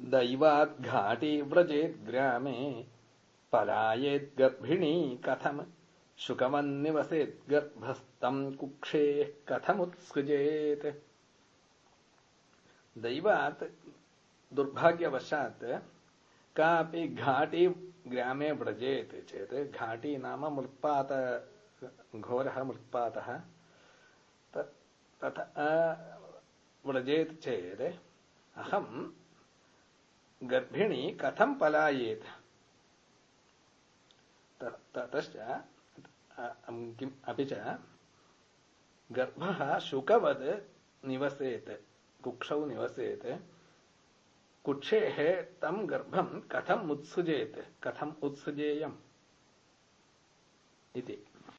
दैवाद्घाटी व्रजेद्ग्रामे पलायेद्गर्भिणी कथम् शुकवन्निवसेद्गर्भस्तम् कुक्षेः कथमुत्सृजेत्। दैवात् दुर्भाग्यवशात् कापि घाटी ग्रामे व्रजेत् चेत् घाटी नाम मृत्पात घोरः मृत्पातः तथा व्रजेत् चेत् अहम् गर्भिणी कथं पलायेत्? ततश्च किम्, अपि च गर्भः शुकवद् निवसेत् कुक्षौ निवसेत्, कुक्षेः तं गर्भं कथम् उत्सृजेत्? कथम् उत्सृजेयम्? इति।